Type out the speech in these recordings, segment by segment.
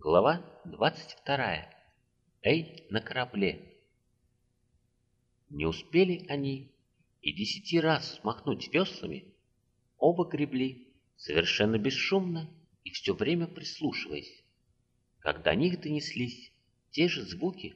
Глава 22. Эй, на корабле. Не успели они и десяти раз смахнуть веслами, оба гребли совершенно бесшумно и все время прислушиваясь, когда них донеслись те же звуки,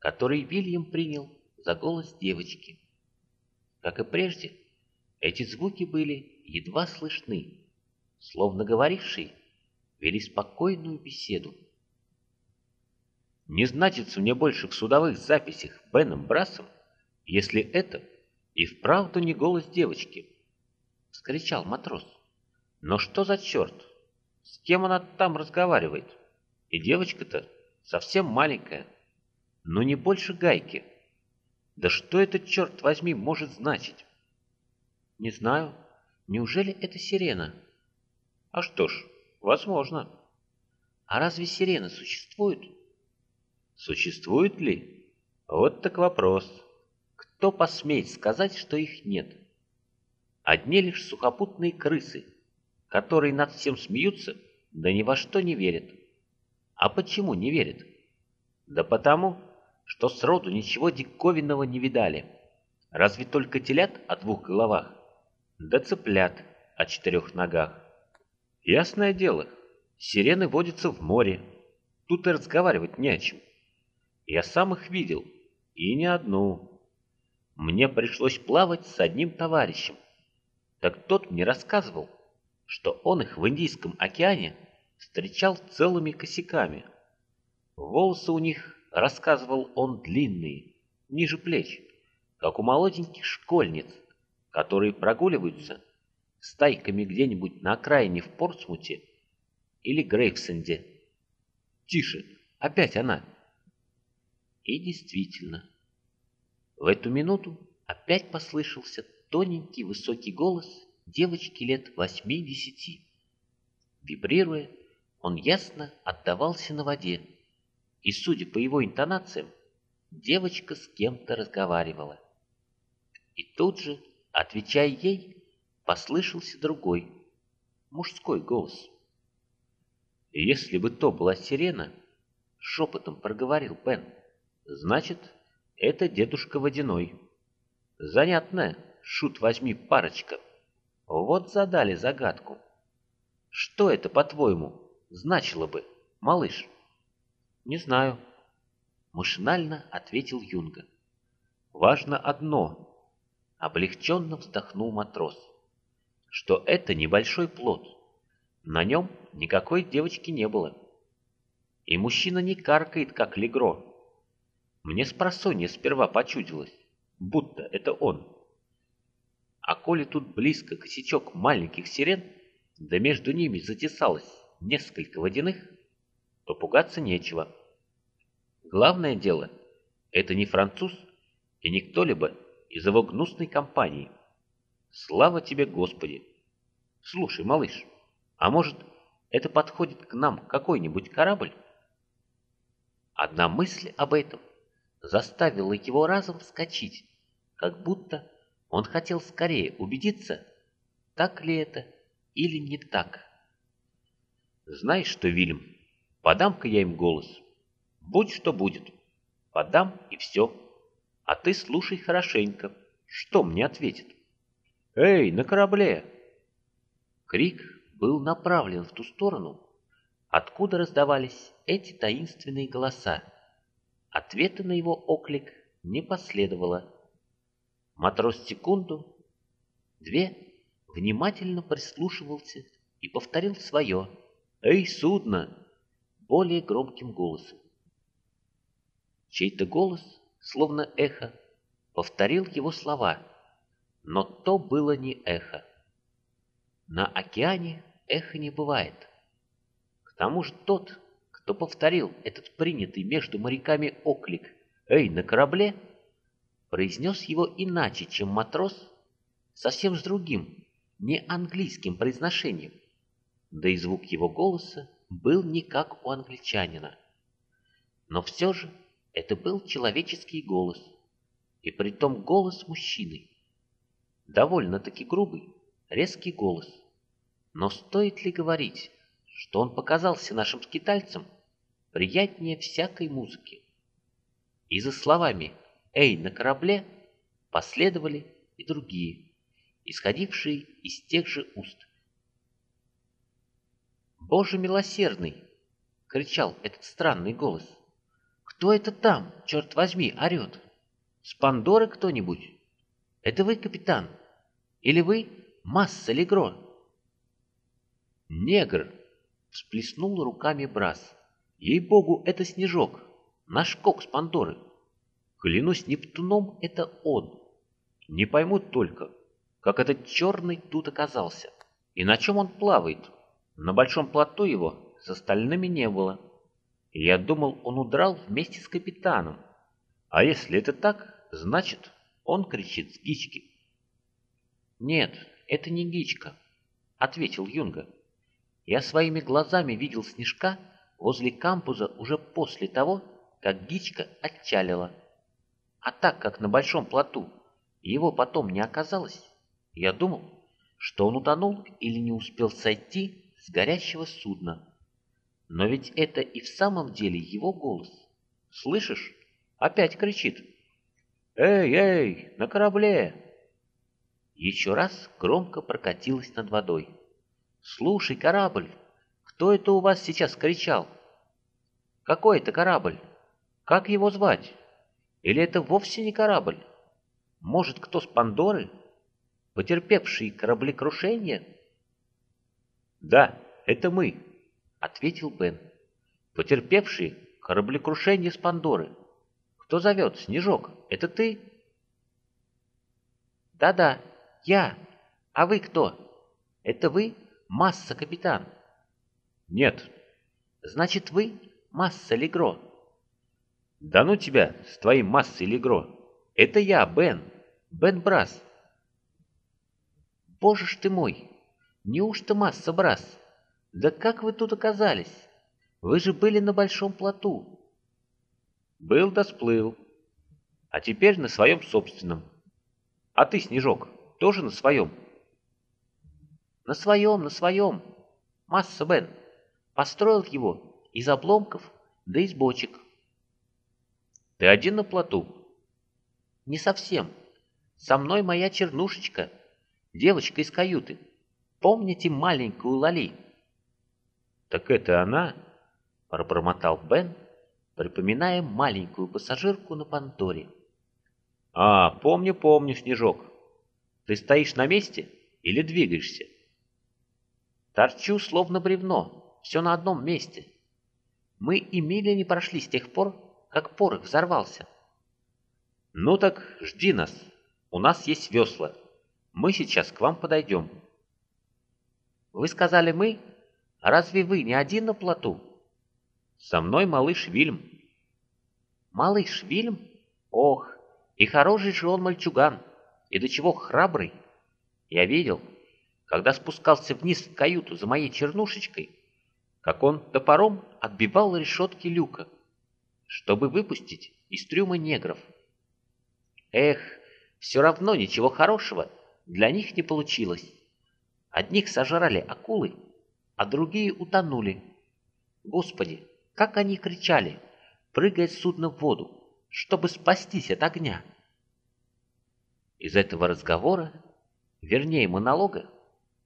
которые Вильям принял за голос девочки. Как и прежде, эти звуки были едва слышны, словно говоривший вели спокойную беседу. Не значится мне больше в судовых записях Беном Брасом, если это и вправду не голос девочки, — вскричал матрос. Но что за черт? С кем она там разговаривает? И девочка-то совсем маленькая, но не больше гайки. Да что это, черт возьми, может значить? Не знаю. Неужели это сирена? А что ж, возможно. А разве сирены существуют? Существуют ли? Вот так вопрос. Кто посмеет сказать, что их нет? Одни лишь сухопутные крысы, которые над всем смеются, да ни во что не верят. А почему не верят? Да потому, что сроду ничего диковинного не видали. Разве только телят о двух головах, да цыплят о четырех ногах. Ясное дело, сирены водятся в море, тут и разговаривать не о чем. Я сам их видел, и не одну. Мне пришлось плавать с одним товарищем. Так тот мне рассказывал, что он их в Индийском океане встречал целыми косяками. Волосы у них рассказывал он длинные, ниже плеч, как у молоденьких школьниц, которые прогуливаются стайками где-нибудь на окраине в Портсмуте или Грейвсенде. Тише, опять она. И действительно, в эту минуту опять послышался тоненький высокий голос девочки лет восьми-десяти. Вибрируя, он ясно отдавался на воде и, судя по его интонациям, девочка с кем-то разговаривала. И тут же, отвечая ей, послышался другой, мужской голос. «Если бы то была сирена», — шепотом проговорил Бен, — «значит, это дедушка Водяной. Занятная, шут возьми, парочка. Вот задали загадку. Что это, по-твоему, значило бы, малыш?» «Не знаю», — машинально ответил Юнга. «Важно одно», — облегченно вздохнул матрос, «что это небольшой плод. На нем никакой девочки не было. И мужчина не каркает, как легро. Мне с сперва почудилось, будто это он. А коли тут близко косячок маленьких сирен, да между ними затесалось несколько водяных, то пугаться нечего. Главное дело, это не француз и не кто-либо из его гнусной компании. Слава тебе, Господи! Слушай, малыш, а может, это подходит к нам какой-нибудь корабль? Одна мысль об этом заставила его разом вскочить, как будто он хотел скорее убедиться, так ли это или не так. Знаешь что, Вильям, Подам-ка я им голос. Будь что будет. Подам и все. А ты слушай хорошенько. Что мне ответит? Эй, на корабле! Крик был направлен в ту сторону, откуда раздавались эти таинственные голоса. Ответа на его оклик не последовало. Матрос секунду, две, внимательно прислушивался и повторил свое. «Эй, судно! более громким голосом. Чей-то голос, словно эхо, повторил его слова, но то было не эхо. На океане эхо не бывает. К тому же тот, кто повторил этот принятый между моряками оклик «Эй, на корабле!», произнес его иначе, чем матрос, совсем с другим, не английским произношением, да и звук его голоса был не как у англичанина. Но все же это был человеческий голос, и притом голос мужчины. Довольно-таки грубый, резкий голос. Но стоит ли говорить, что он показался нашим скитальцам приятнее всякой музыки. И за словами «Эй, на корабле» последовали и другие, исходившие из тех же уст. «Боже милосердный!» — кричал этот странный голос. «Кто это там, черт возьми, орет? С Пандоры кто-нибудь? Это вы, капитан? Или вы Масса Легро?» «Негр!» — всплеснул руками Брас. «Ей-богу, это Снежок, наш кок с Пандоры. Клянусь Нептуном, это он. Не поймут только, как этот черный тут оказался, и на чем он плавает. На большом плоту его с остальными не было. Я думал, он удрал вместе с капитаном. А если это так, значит, он кричит с гички». «Нет, это не гичка», — ответил Юнга. Я своими глазами видел снежка возле кампуса уже после того, как Гичка отчалила. А так как на большом плоту его потом не оказалось, я думал, что он утонул или не успел сойти с горящего судна. Но ведь это и в самом деле его голос. Слышишь? Опять кричит. «Эй, эй, на корабле!» Еще раз громко прокатилась над водой. «Слушай, корабль, кто это у вас сейчас кричал?» «Какой это корабль? Как его звать? Или это вовсе не корабль? Может, кто с Пандоры? Потерпевший кораблекрушение?» «Да, это мы», — ответил Бен. «Потерпевший кораблекрушение с Пандоры. Кто зовет? Снежок, это ты?» «Да-да, я. А вы кто? Это вы Масса, капитан. Нет. Значит, вы Масса Легро. Да ну тебя с твоей массой Легро. Это я, Бен. Бен Брас. Боже ж ты мой. Неужто Масса Брас? Да как вы тут оказались? Вы же были на большом плоту. Был да сплыл. А теперь на своем собственном. А ты, Снежок, тоже на своем? На своем, на своем. Масса Бен. Построил его из обломков да из бочек. Ты один на плоту? Не совсем. Со мной моя чернушечка, девочка из каюты. Помните маленькую Лали? Так это она? Пробормотал Бен, припоминая маленькую пассажирку на Панторе. А, помню, помню, Снежок. Ты стоишь на месте или двигаешься? Торчу, словно бревно, все на одном месте. Мы и мили не прошли с тех пор, как порох взорвался. Ну так жди нас, у нас есть весла. Мы сейчас к вам подойдем. Вы сказали «мы», разве вы не один на плоту? Со мной малыш Вильм. Малыш Вильм? Ох, и хороший же он мальчуган, и до чего храбрый. Я видел, когда спускался вниз в каюту за моей чернушечкой, как он топором отбивал решетки люка, чтобы выпустить из трюма негров. Эх, все равно ничего хорошего для них не получилось. Одних сожрали акулы, а другие утонули. Господи, как они кричали, прыгая с судна в воду, чтобы спастись от огня. Из этого разговора, вернее монолога,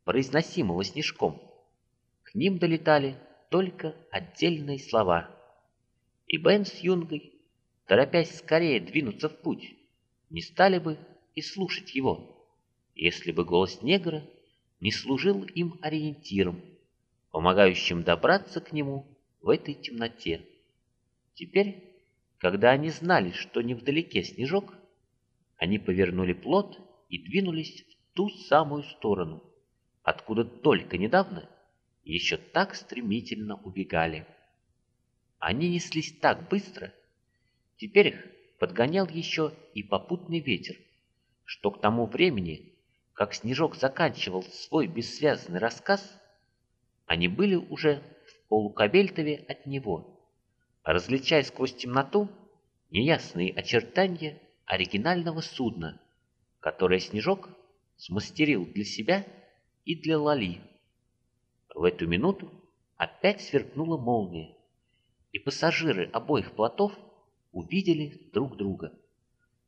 произносимого снежком. К ним долетали только отдельные слова. И Бен с Юнгой, торопясь скорее двинуться в путь, не стали бы и слушать его, если бы голос негра не служил им ориентиром, помогающим добраться к нему в этой темноте. Теперь, когда они знали, что невдалеке снежок, они повернули плот и двинулись в ту самую сторону, откуда только недавно еще так стремительно убегали. Они неслись так быстро, теперь их подгонял еще и попутный ветер, что к тому времени, как Снежок заканчивал свой бессвязный рассказ, они были уже в полукабельтове от него, различая сквозь темноту неясные очертания оригинального судна, которое Снежок смастерил для себя и для Лали. В эту минуту опять сверкнула молния, и пассажиры обоих плотов увидели друг друга.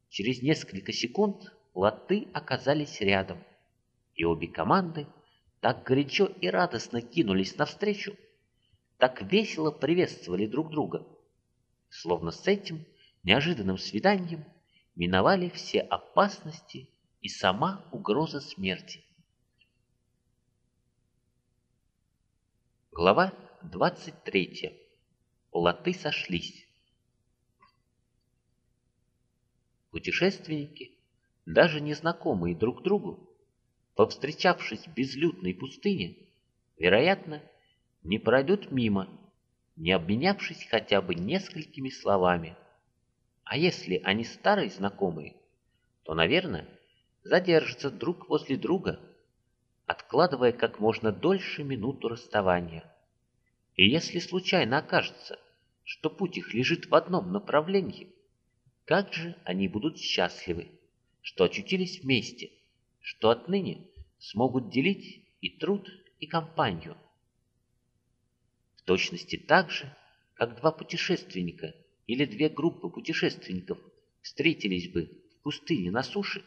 Через несколько секунд плоты оказались рядом, и обе команды так горячо и радостно кинулись навстречу, так весело приветствовали друг друга, словно с этим неожиданным свиданием миновали все опасности и сама угроза смерти. Глава 23. Плоты сошлись. Путешественники, даже незнакомые друг другу, повстречавшись в безлюдной пустыне, вероятно, не пройдут мимо, не обменявшись хотя бы несколькими словами. А если они старые знакомые, то, наверное, задержатся друг возле друга, откладывая как можно дольше минуту расставания. И если случайно окажется, что путь их лежит в одном направлении, как же они будут счастливы, что очутились вместе, что отныне смогут делить и труд, и компанию. В точности так же, как два путешественника или две группы путешественников встретились бы в пустыне на суше,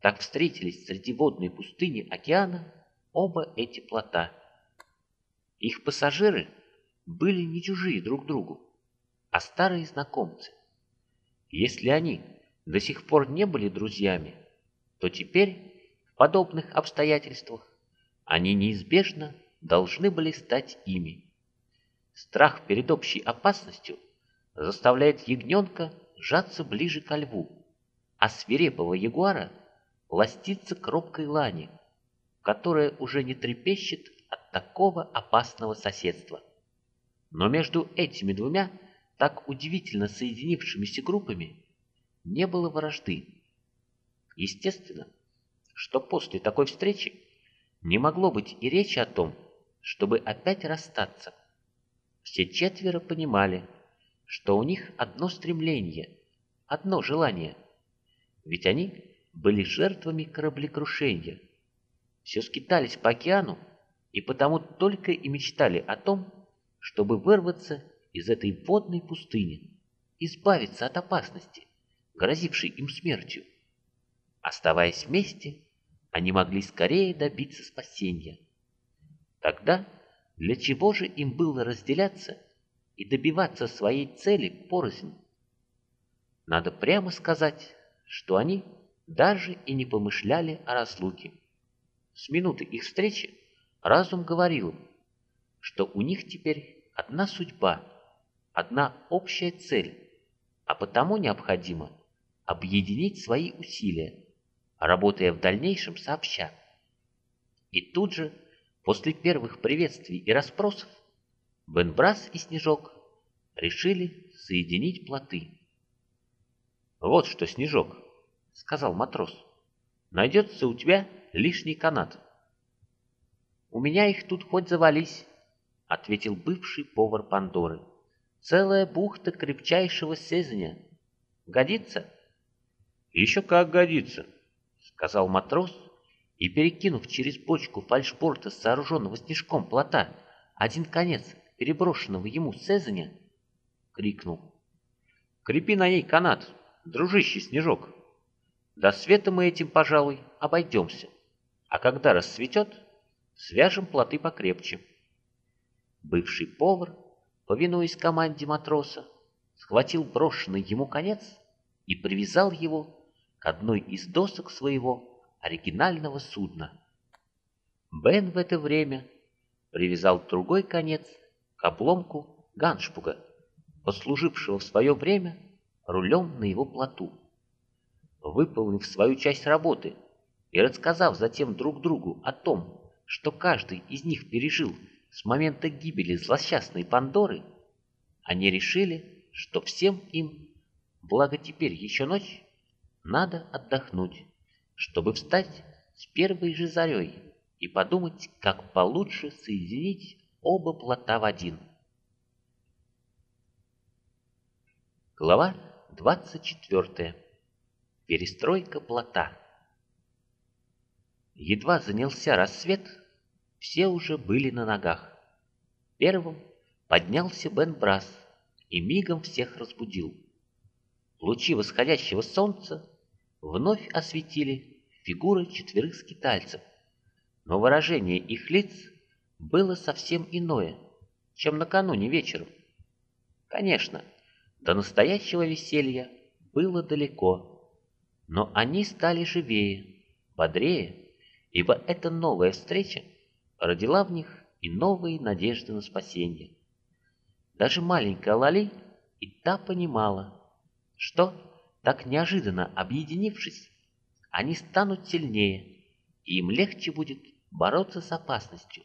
так встретились среди водной пустыни океана оба эти плота. Их пассажиры были не чужие друг другу, а старые знакомцы. Если они до сих пор не были друзьями, то теперь в подобных обстоятельствах они неизбежно должны были стать ими. Страх перед общей опасностью заставляет ягненка сжаться ближе ко льву, а свирепого ягуара ластиться к робкой лани, которая уже не трепещет от такого опасного соседства. Но между этими двумя так удивительно соединившимися группами не было вражды. Естественно, что после такой встречи не могло быть и речи о том, чтобы опять расстаться. Все четверо понимали, что у них одно стремление, одно желание, ведь они были жертвами кораблекрушения. Все скитались по океану и потому только и мечтали о том, чтобы вырваться из этой водной пустыни, избавиться от опасности, грозившей им смертью. Оставаясь вместе, они могли скорее добиться спасения. Тогда для чего же им было разделяться и добиваться своей цели порознь? Надо прямо сказать, что они даже и не помышляли о разлуке. С минуты их встречи разум говорил им, что у них теперь одна судьба, одна общая цель, а потому необходимо объединить свои усилия работая в дальнейшем сообща. И тут же, после первых приветствий и расспросов, Бенбрас и Снежок решили соединить плоты. «Вот что, Снежок», — сказал матрос, — «найдется у тебя лишний канат». «У меня их тут хоть завались», — ответил бывший повар Пандоры. «Целая бухта крепчайшего сезня. Годится?» «Еще как годится», сказал матрос, и, перекинув через бочку фальшборта, сооруженного снежком плота, один конец переброшенного ему Сезаня, крикнул. «Крепи на ней канат, дружище Снежок! До света мы этим, пожалуй, обойдемся, а когда рассветет, свяжем плоты покрепче». Бывший повар, повинуясь команде матроса, схватил брошенный ему конец и привязал его к одной из досок своего оригинального судна. Бен в это время привязал другой конец к обломку ганшпуга, послужившего в свое время рулем на его плоту. Выполнив свою часть работы и рассказав затем друг другу о том, что каждый из них пережил с момента гибели злосчастной Пандоры, они решили, что всем им, благо теперь еще ночь, надо отдохнуть, чтобы встать с первой же зарей и подумать, как получше соединить оба плота в один. Глава 24. Перестройка плота. Едва занялся рассвет, все уже были на ногах. Первым поднялся Бен Брас и мигом всех разбудил. Лучи восходящего солнца вновь осветили фигуры четверых скитальцев, но выражение их лиц было совсем иное, чем накануне вечером. Конечно, до настоящего веселья было далеко, но они стали живее, бодрее, ибо эта новая встреча родила в них и новые надежды на спасение. Даже маленькая Лали и та понимала, что, так неожиданно объединившись, они станут сильнее, и им легче будет бороться с опасностью.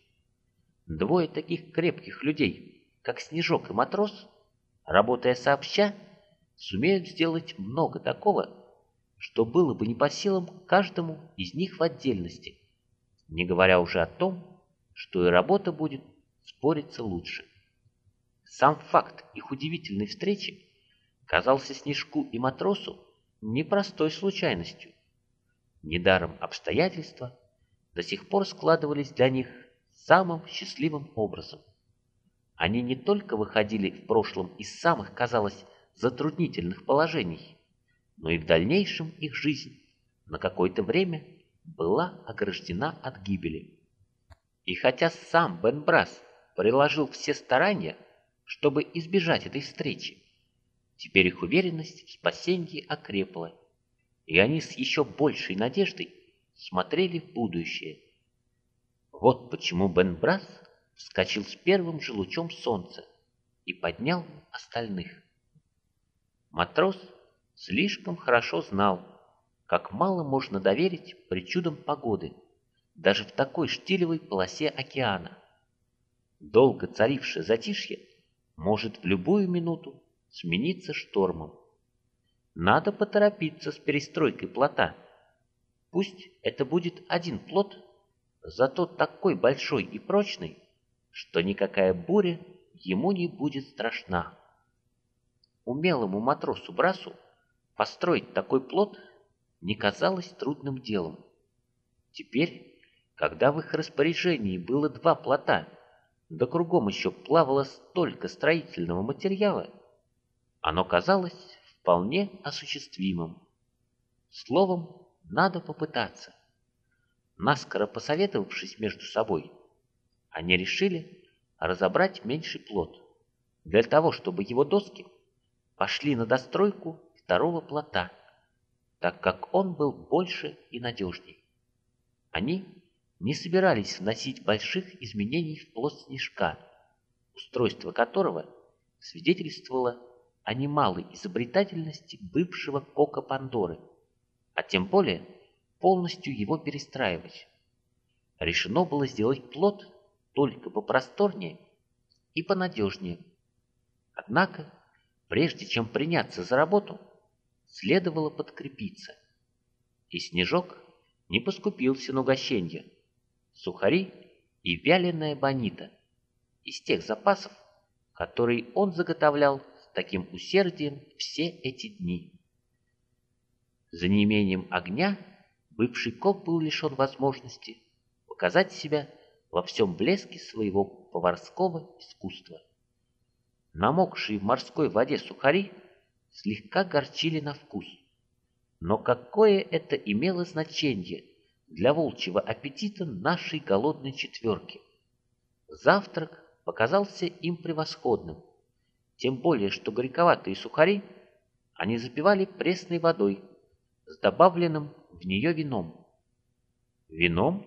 Двое таких крепких людей, как Снежок и Матрос, работая сообща, сумеют сделать много такого, что было бы не по силам каждому из них в отдельности, не говоря уже о том, что и работа будет спориться лучше. Сам факт их удивительной встречи казался Снежку и Матросу непростой случайностью. Недаром обстоятельства до сих пор складывались для них самым счастливым образом. Они не только выходили в прошлом из самых, казалось, затруднительных положений, но и в дальнейшем их жизнь на какое-то время была ограждена от гибели. И хотя сам Бен Брас приложил все старания, чтобы избежать этой встречи, теперь их уверенность в спасении окрепла, и они с еще большей надеждой смотрели в будущее. Вот почему Бен Брас вскочил с первым же лучом солнца и поднял остальных. Матрос слишком хорошо знал, как мало можно доверить причудам погоды, даже в такой штилевой полосе океана. Долго царившее затишье может в любую минуту смениться штормом. Надо поторопиться с перестройкой плота. Пусть это будет один плот, зато такой большой и прочный, что никакая буря ему не будет страшна. Умелому матросу Брасу Построить такой плод не казалось трудным делом. Теперь, когда в их распоряжении было два плота, да кругом еще плавало столько строительного материала, оно казалось вполне осуществимым. Словом, надо попытаться. Наскоро посоветовавшись между собой, они решили разобрать меньший плод, для того, чтобы его доски пошли на достройку второго плота, так как он был больше и надежней. Они не собирались вносить больших изменений в плод снежка, устройство которого свидетельствовало о немалой изобретательности бывшего кока Пандоры, а тем более полностью его перестраивать. Решено было сделать плод только попросторнее и понадежнее. Однако, прежде чем приняться за работу, следовало подкрепиться. И Снежок не поскупился на угощенье. Сухари и вяленая бонита из тех запасов, которые он заготовлял с таким усердием все эти дни. За неимением огня бывший коп был лишен возможности показать себя во всем блеске своего поварского искусства. Намокшие в морской воде сухари – слегка горчили на вкус. Но какое это имело значение для волчьего аппетита нашей голодной четверки? Завтрак показался им превосходным, тем более, что горьковатые сухари они запивали пресной водой с добавленным в нее вином. Вином?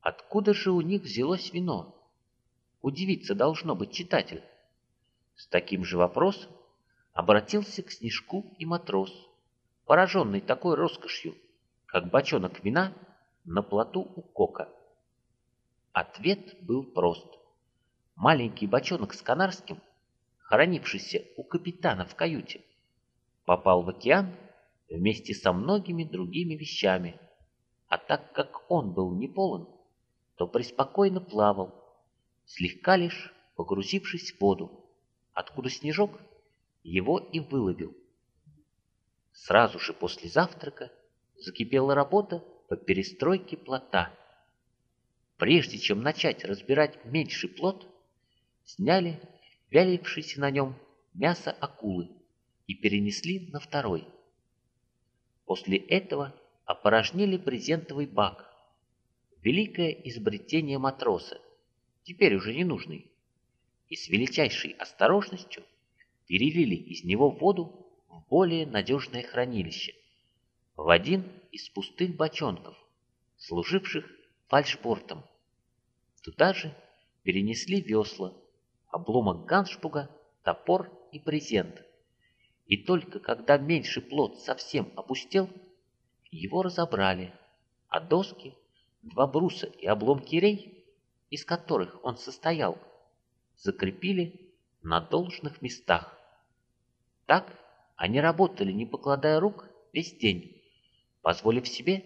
Откуда же у них взялось вино? Удивиться должно быть читатель. С таким же вопросом обратился к Снежку и матрос, пораженный такой роскошью, как бочонок вина на плоту у кока. Ответ был прост. Маленький бочонок с канарским, хранившийся у капитана в каюте, попал в океан вместе со многими другими вещами, а так как он был не полон, то преспокойно плавал, слегка лишь погрузившись в воду, откуда снежок его и выловил. Сразу же после завтрака закипела работа по перестройке плота. Прежде чем начать разбирать меньший плот, сняли вялившийся на нем мясо акулы и перенесли на второй. После этого опорожнили брезентовый бак. Великое изобретение матроса, теперь уже не нужный, и с величайшей осторожностью перелили из него воду в более надежное хранилище, в один из пустых бочонков, служивших фальшбортом. Туда же перенесли весла, обломок ганшпуга, топор и брезент. И только когда меньший плод совсем опустел, его разобрали, а доски, два бруса и обломки рей, из которых он состоял, закрепили на должных местах. Так они работали, не покладая рук, весь день, позволив себе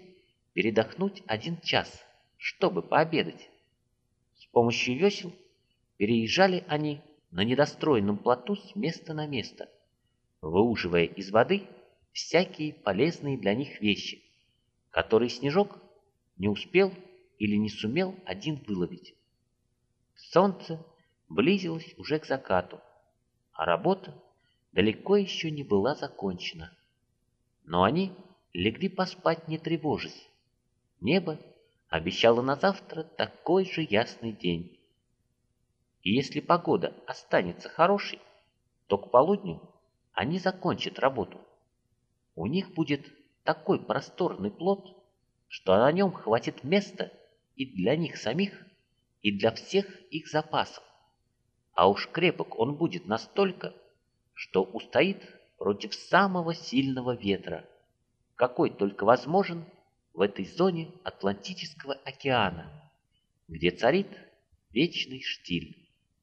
передохнуть один час, чтобы пообедать. С помощью весел переезжали они на недостроенном плоту с места на место, выуживая из воды всякие полезные для них вещи, которые Снежок не успел или не сумел один выловить. Солнце близилось уже к закату, а работа далеко еще не была закончена. Но они легли поспать не тревожась. Небо обещало на завтра такой же ясный день. И если погода останется хорошей, то к полудню они закончат работу. У них будет такой просторный плод, что на нем хватит места и для них самих, и для всех их запасов. А уж крепок он будет настолько, что устоит против самого сильного ветра какой только возможен в этой зоне Атлантического океана, где царит вечный штиль.